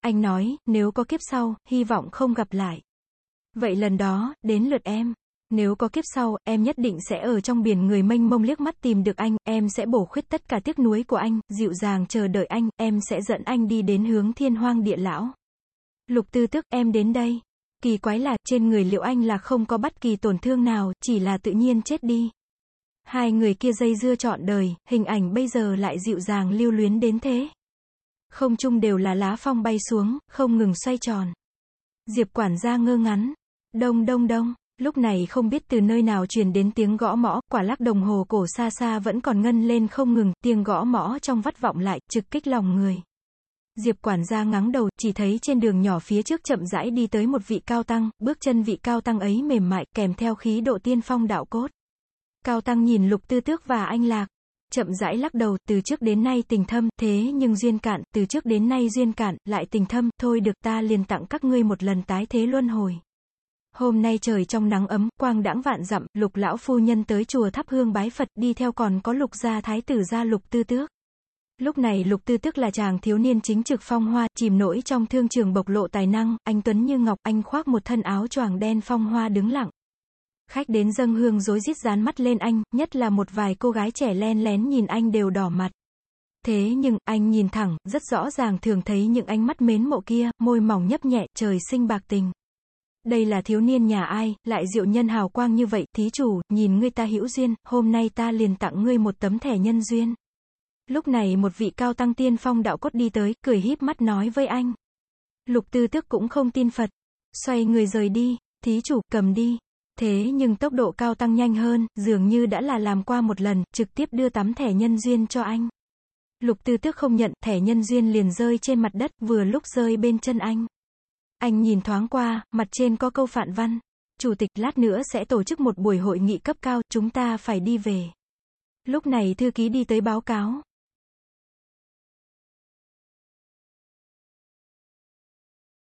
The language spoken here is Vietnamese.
Anh nói, nếu có kiếp sau, hy vọng không gặp lại. Vậy lần đó, đến lượt em. Nếu có kiếp sau, em nhất định sẽ ở trong biển người mênh mông liếc mắt tìm được anh, em sẽ bổ khuyết tất cả tiếc nuối của anh, dịu dàng chờ đợi anh, em sẽ dẫn anh đi đến hướng thiên hoang địa lão. Lục tư tức, em đến đây. Kỳ quái là, trên người liệu anh là không có bất kỳ tổn thương nào, chỉ là tự nhiên chết đi. Hai người kia dây dưa trọn đời, hình ảnh bây giờ lại dịu dàng lưu luyến đến thế. Không chung đều là lá phong bay xuống, không ngừng xoay tròn. Diệp quản gia ngơ ngắn. Đông đông đông. Lúc này không biết từ nơi nào truyền đến tiếng gõ mõ, quả lắc đồng hồ cổ xa xa vẫn còn ngân lên không ngừng, tiếng gõ mõ trong vắt vọng lại, trực kích lòng người. Diệp quản gia ngắng đầu, chỉ thấy trên đường nhỏ phía trước chậm rãi đi tới một vị cao tăng, bước chân vị cao tăng ấy mềm mại, kèm theo khí độ tiên phong đạo cốt. Cao tăng nhìn lục tư tước và anh lạc. Chậm rãi lắc đầu, từ trước đến nay tình thâm, thế nhưng duyên cạn, từ trước đến nay duyên cạn, lại tình thâm, thôi được ta liền tặng các ngươi một lần tái thế luân hồi. Hôm nay trời trong nắng ấm, quang đãng vạn dặm, lục lão phu nhân tới chùa thắp hương bái Phật, đi theo còn có lục gia thái tử gia lục tư tước. Lúc này lục tư tước là chàng thiếu niên chính trực phong hoa, chìm nổi trong thương trường bộc lộ tài năng, anh Tuấn như ngọc, anh khoác một thân áo choàng đen phong hoa đứng lặng. Khách đến dâng hương rối rít dán mắt lên anh, nhất là một vài cô gái trẻ len lén nhìn anh đều đỏ mặt. Thế nhưng, anh nhìn thẳng, rất rõ ràng thường thấy những ánh mắt mến mộ kia, môi mỏng nhấp nhẹ, trời sinh bạc tình. Đây là thiếu niên nhà ai, lại diệu nhân hào quang như vậy, thí chủ, nhìn ngươi ta hữu duyên, hôm nay ta liền tặng ngươi một tấm thẻ nhân duyên. Lúc này một vị cao tăng tiên phong đạo cốt đi tới, cười híp mắt nói với anh. Lục tư tức cũng không tin Phật. Xoay người rời đi, thí chủ, cầm đi. Thế nhưng tốc độ cao tăng nhanh hơn, dường như đã là làm qua một lần, trực tiếp đưa tấm thẻ nhân duyên cho anh. Lục tư tước không nhận, thẻ nhân duyên liền rơi trên mặt đất, vừa lúc rơi bên chân anh. Anh nhìn thoáng qua, mặt trên có câu phạn văn. Chủ tịch lát nữa sẽ tổ chức một buổi hội nghị cấp cao, chúng ta phải đi về. Lúc này thư ký đi tới báo cáo.